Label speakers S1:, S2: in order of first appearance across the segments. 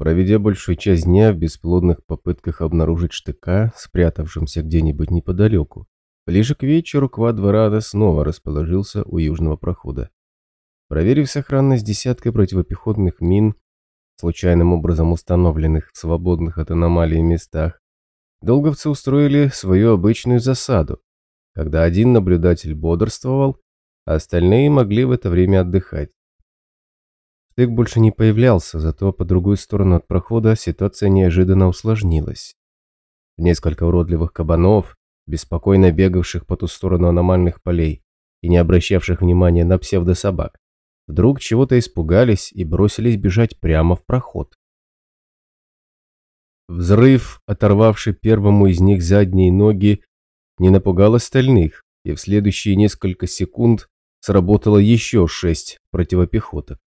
S1: проведя большую часть дня в бесплодных попытках обнаружить штыка, спрятавшимся где-нибудь неподалеку, ближе к вечеру Квадварада снова расположился у южного прохода. Проверив сохранность десяткой противопехотных мин, случайным образом установленных в свободных от аномалий местах, долговцы устроили свою обычную засаду, когда один наблюдатель бодрствовал, а остальные могли в это время отдыхать. Штык больше не появлялся, зато по другую сторону от прохода ситуация неожиданно усложнилась. Несколько уродливых кабанов, беспокойно бегавших по ту сторону аномальных полей и не обращавших внимания на псевдособак, вдруг чего-то испугались и бросились бежать прямо в проход. Взрыв, оторвавший первому из них задние ноги, не напугал остальных, и в следующие несколько секунд сработало еще шесть противопехоток.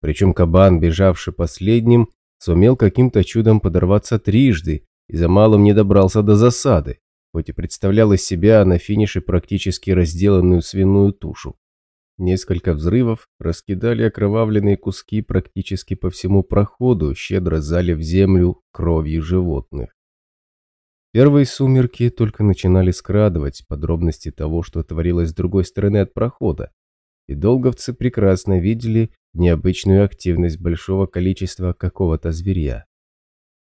S1: Причем кабан, бежавший последним, сумел каким-то чудом подорваться трижды и за малым не добрался до засады, хоть и представлял из себя на финише практически разделанную свиную тушу. Несколько взрывов раскидали окровавленные куски практически по всему проходу, щедро залив землю кровью животных. Первые сумерки только начинали скрадывать подробности того, что творилось с другой стороны от прохода, и долговцы прекрасно видели необычную активность большого количества какого-то зверя.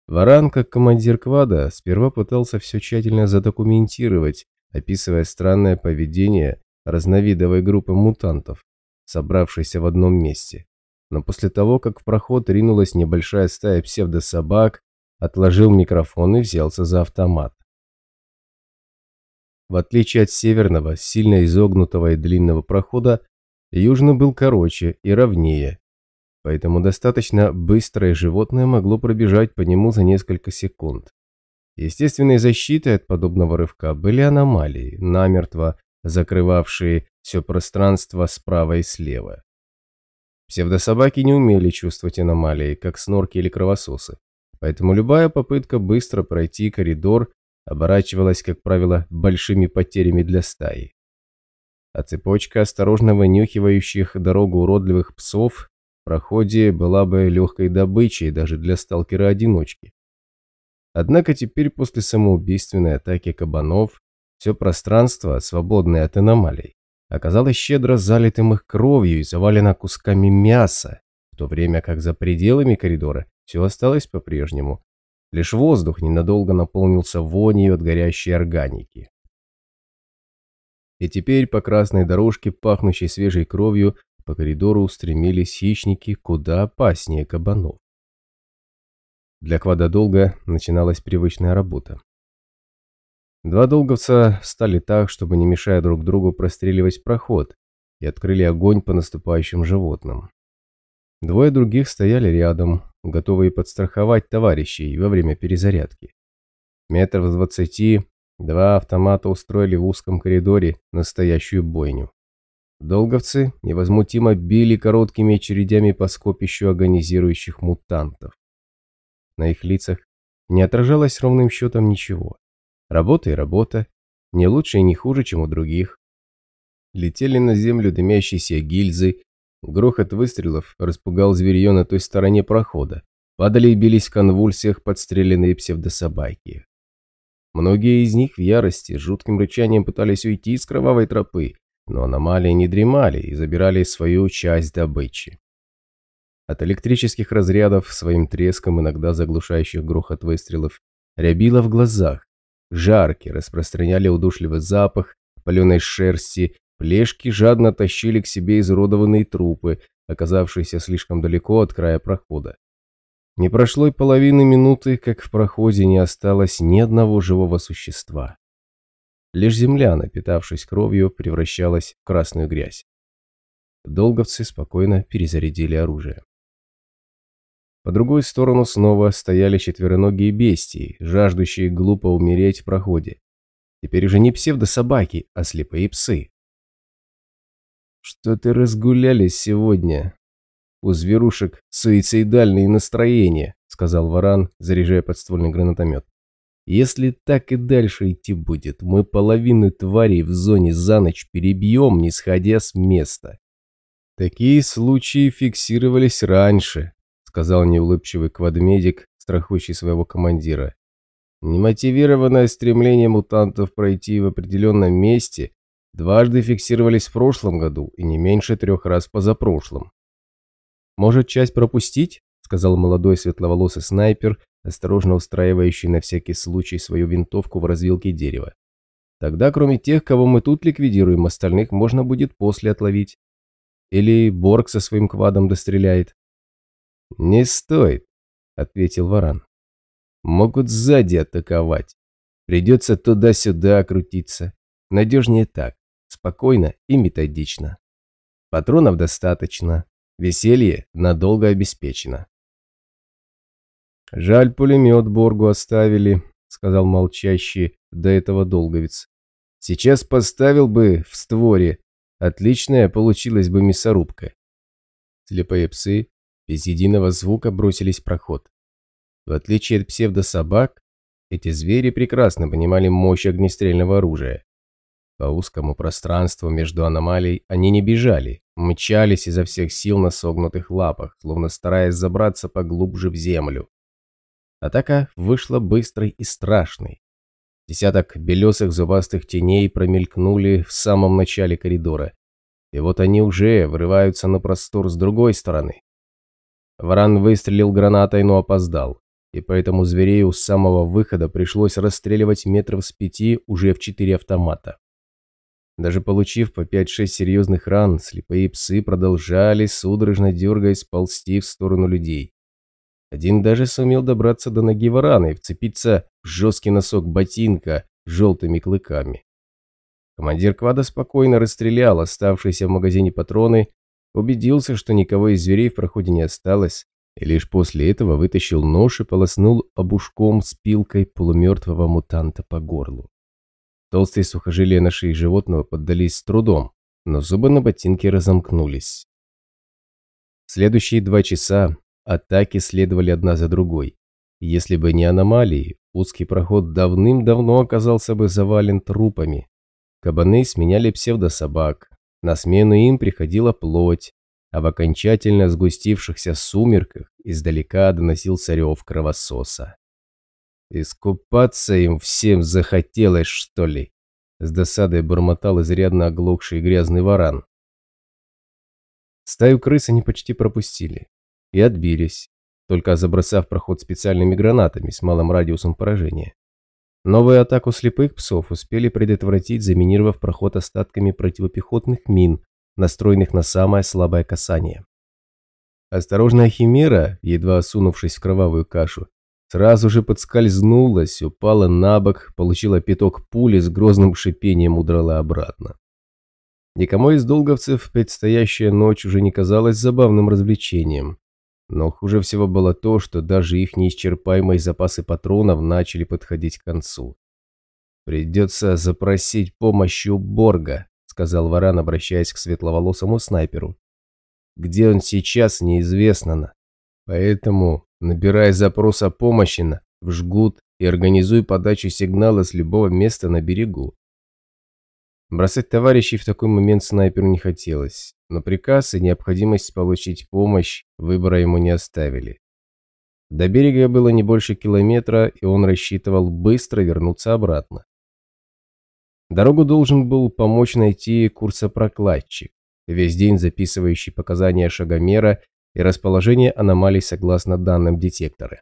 S1: Варан, как командир квада, сперва пытался все тщательно задокументировать, описывая странное поведение разновидовой группы мутантов, собравшейся в одном месте. Но после того, как в проход ринулась небольшая стая псевдособак, отложил микрофон и взялся за автомат. В отличие от северного, сильно изогнутого и длинного прохода, южный был короче и ровнее, поэтому достаточно быстрое животное могло пробежать по нему за несколько секунд. Естественной защитой от подобного рывка были аномалии, намертво закрывавшие все пространство справа и слева. Псевдособаки не умели чувствовать аномалии, как снорки или кровососы, поэтому любая попытка быстро пройти коридор оборачивалась, как правило, большими потерями для стаи. А цепочка осторожно вынюхивающих дорогу уродливых псов в проходе была бы легкой добычей даже для сталкера-одиночки. Однако теперь после самоубийственной атаки кабанов все пространство, свободное от аномалий, оказалось щедро залитым их кровью и завалено кусками мяса, в то время как за пределами коридора все осталось по-прежнему. Лишь воздух ненадолго наполнился вонью от горящей органики. И теперь по красной дорожке, пахнущей свежей кровью, по коридору устремились хищники куда опаснее кабанов. Для квадодолга начиналась привычная работа. Два долговца встали так, чтобы не мешая друг другу простреливать проход, и открыли огонь по наступающим животным. Двое других стояли рядом, готовые подстраховать товарищей во время перезарядки. Метров двадцати два автомата устроили в узком коридоре настоящую бойню. Долговцы невозмутимо били короткими очередями по скопищу агонизирующих мутантов. На их лицах не отражалось ровным счетом ничего. Работа и работа, не лучше и не хуже, чем у других. Летели на землю дымящиеся гильзы, грохот выстрелов распугал зверье на той стороне прохода. Падали и бились в конвульсиях подстреленные псевдособаки. Многие из них в ярости, жутким рычанием пытались уйти с кровавой тропы, но аномалии не дремали и забирали свою часть добычи. От электрических разрядов своим треском, иногда заглушающих грохот выстрелов, рябило в глазах, Жарки распространяли удушливый запах паленой шерсти, плешки жадно тащили к себе изуродованные трупы, оказавшиеся слишком далеко от края прохода. Не прошло и половины минуты, как в проходе не осталось ни одного живого существа. Лишь земля, напитавшись кровью, превращалась в красную грязь. Долговцы спокойно перезарядили оружие. По другую сторону снова стояли четвероногие бестии, жаждущие глупо умереть в проходе. Теперь уже не псевдособаки, а слепые псы. «Что ты разгулялись сегодня?» «У зверушек суицидальные настроения», — сказал Варан, заряжая подствольный гранатомет. «Если так и дальше идти будет, мы половину тварей в зоне за ночь перебьем, не сходя с места». Такие случаи фиксировались раньше, сказал неулыбчивый квадмедик, страхующий своего командира. Немотивированное стремление мутантов пройти в определенном месте дважды фиксировались в прошлом году и не меньше трех раз позапрошлом. «Может, часть пропустить?» – сказал молодой светловолосый снайпер, осторожно устраивающий на всякий случай свою винтовку в развилке дерева. «Тогда, кроме тех, кого мы тут ликвидируем, остальных можно будет после отловить. Или Борг со своим квадом достреляет». «Не стоит», — ответил Варан. «Могут сзади атаковать. Придется туда-сюда крутиться. Надежнее так, спокойно и методично. Патронов достаточно, веселье надолго обеспечено». «Жаль, пулемет Боргу оставили», — сказал молчащий до этого долговец. «Сейчас поставил бы в створе. Отличная получилась бы мясорубка». Слепые псы без единого звука бросились в проход. В отличие от псевдособак, эти звери прекрасно понимали мощь огнестрельного оружия. По узкому пространству между аномалий они не бежали, мчались изо всех сил на согнутых лапах, словно стараясь забраться поглубже в землю. Атака вышла быстрой и страшной. Десяток белесых зубастых теней промелькнули в самом начале коридора. И вот они уже врываются на простор с другой стороны. Варан выстрелил гранатой, но опоздал, и поэтому зверею с самого выхода пришлось расстреливать метров с пяти уже в четыре автомата. Даже получив по 5-6 серьезных ран, слепые псы продолжали, судорожно дергаясь, ползти в сторону людей. Один даже сумел добраться до ноги варана и вцепиться в жесткий носок ботинка желтыми клыками. Командир квада спокойно расстрелял оставшиеся в магазине патроны убедился, что никого из зверей в проходе не осталось, и лишь после этого вытащил нож и полоснул обушком с пилкой полумертвого мутанта по горлу. Толстые сухожилия на шее животного поддались с трудом, но зубы на ботинке разомкнулись. следующие два часа атаки следовали одна за другой. Если бы не аномалии, узкий проход давным-давно оказался бы завален трупами. Кабаны сменяли псевдособак, на смену им приходила плоть, а в окончательно сгустившихся сумерках издалека доносился рев кровососа. «Искупаться им всем захотелось, что ли?» С досадой бормотал изрядно оглохший грязный варан. Стаю крыс они почти пропустили и отбились, только забросав проход специальными гранатами с малым радиусом поражения. Новую атаку слепых псов успели предотвратить, заминировав проход остатками противопехотных мин, настроенных на самое слабое касание. Осторожная химера, едва осунувшись в кровавую кашу, сразу же подскользнулась, упала на бок, получила пяток пули с грозным шипением удрала обратно. Никому из долговцев предстоящая ночь уже не казалась забавным развлечением. Но хуже всего было то, что даже их неисчерпаемые запасы патронов начали подходить к концу. «Придется запросить помощи у Борга», — сказал Варан, обращаясь к светловолосому снайперу. «Где он сейчас, неизвестно. Поэтому набирай запрос о помощи на, в жгут и организуй подачу сигнала с любого места на берегу. Бросать товарищей в такой момент снайперу не хотелось, но приказ и необходимость получить помощь выбора ему не оставили. До берега было не больше километра, и он рассчитывал быстро вернуться обратно. Дорогу должен был помочь найти курсопрокладчик, весь день записывающий показания шагомера и расположение аномалий согласно данным детектора.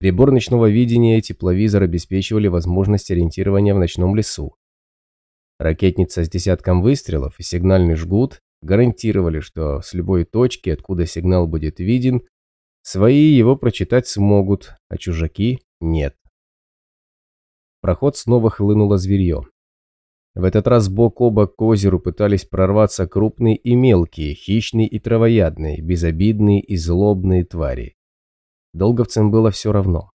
S1: Прибор ночного видения и тепловизор обеспечивали возможность ориентирования в ночном лесу, Ракетница с десятком выстрелов и сигнальный жгут гарантировали, что с любой точки, откуда сигнал будет виден, свои его прочитать смогут, а чужаки нет. В проход снова хлынуло зверье. В этот раз бок о бок к озеру пытались прорваться крупные и мелкие, хищные и травоядные, безобидные и злобные твари. Долговцам было все равно.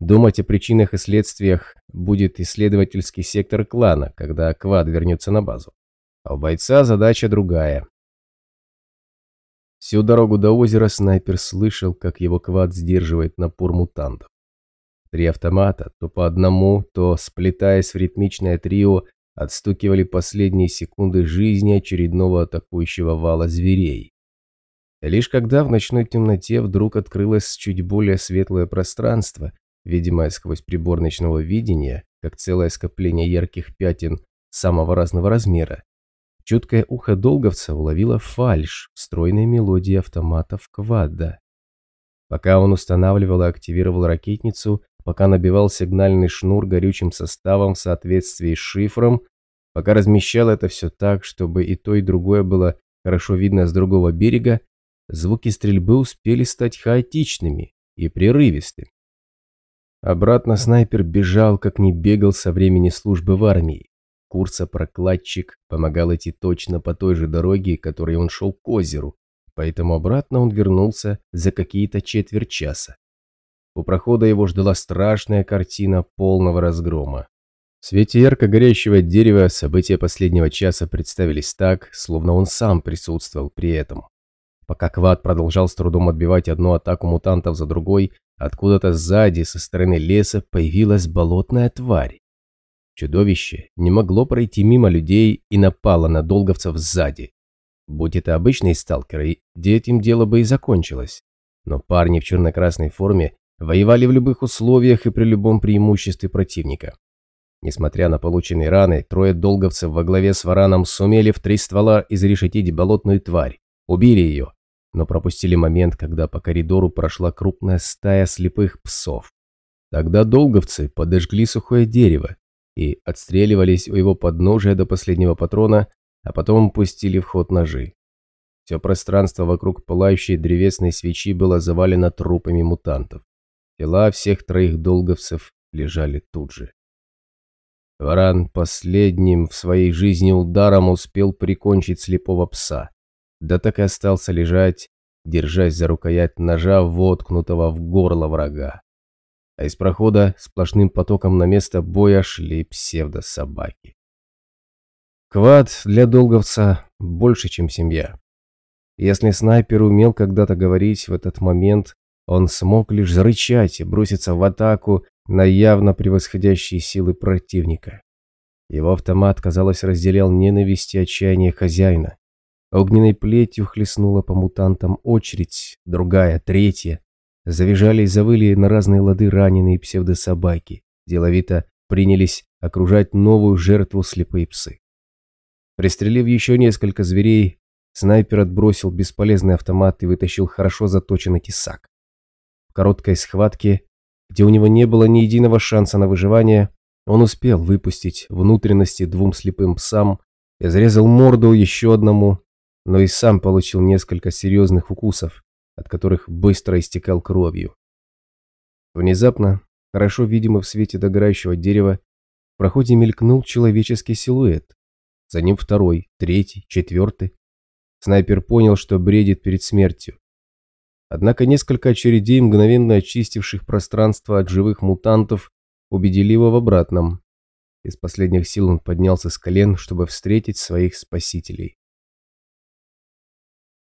S1: Думать о причинах и следствиях будет исследовательский сектор клана, когда Квад вернется на базу. А у бойца задача другая. Всю дорогу до озера снайпер слышал, как его Квад сдерживает напор мутантов. Три автомата, то по одному, то, сплетаясь в ритмичное трио, отстукивали последние секунды жизни очередного атакующего вала зверей. Лишь когда в ночной темноте вдруг открылось чуть более светлое пространство, видимое сквозь прибор ночного видения, как целое скопление ярких пятен самого разного размера, чуткое ухо долговца уловило фальшь стройной мелодии автоматов Квадда. Пока он устанавливал и активировал ракетницу, пока набивал сигнальный шнур горючим составом в соответствии с шифром, пока размещал это все так, чтобы и то, и другое было хорошо видно с другого берега, звуки стрельбы успели стать хаотичными и прерывистыми. Обратно снайпер бежал, как не бегал со времени службы в армии. Курса-прокладчик помогал идти точно по той же дороге, которой он шел к озеру, поэтому обратно он вернулся за какие-то четверть часа. У прохода его ждала страшная картина полного разгрома. В свете ярко горящего дерева события последнего часа представились так, словно он сам присутствовал при этом. Пока Квад продолжал с трудом отбивать одну атаку мутантов за другой, откуда-то сзади, со стороны леса, появилась болотная тварь. Чудовище не могло пройти мимо людей и напало на долговцев сзади. Будь это обычные сталкеры, этим дело бы и закончилось. Но парни в черно-красной форме воевали в любых условиях и при любом преимуществе противника. Несмотря на полученные раны, трое долговцев во главе с вараном сумели в три ствола изрешетить болотную тварь, убили ее, но пропустили момент, когда по коридору прошла крупная стая слепых псов. Тогда долговцы подожгли сухое дерево и отстреливались у его подножия до последнего патрона, а потом пустили в ход ножи. Все пространство вокруг пылающей древесной свечи было завалено трупами мутантов. Тела всех троих долговцев лежали тут же. Варан последним в своей жизни ударом успел прикончить слепого пса, да так и остался лежать, держась за рукоять ножа, воткнутого в горло врага. А из прохода сплошным потоком на место боя шли псевдособаки. Квад для долговца больше, чем семья. Если снайпер умел когда-то говорить в этот момент, он смог лишь зарычать и броситься в атаку на явно превосходящие силы противника. Его автомат, казалось, разделял ненависть и отчаяние хозяина. Огненной плетью хлестнула по мутантам очередь, другая, третья. Завизжали и завыли на разные лады раненые псевдособаки. Деловито принялись окружать новую жертву слепые псы. Пристрелив еще несколько зверей, снайпер отбросил бесполезный автомат и вытащил хорошо заточенный тесак короткой схватке, где у него не было ни единого шанса на выживание, он успел выпустить внутренности двум слепым псам, изрезал морду еще одному, но и сам получил несколько серьезных укусов, от которых быстро истекал кровью. Внезапно, хорошо видимо в свете догорающего дерева, в проходе мелькнул человеческий силуэт. За ним второй, третий, четвертый. Снайпер понял, что бредит перед смертью. Однако несколько очередей, мгновенно очистивших пространство от живых мутантов, убедили его в обратном. Из последних сил он поднялся с колен, чтобы встретить своих спасителей.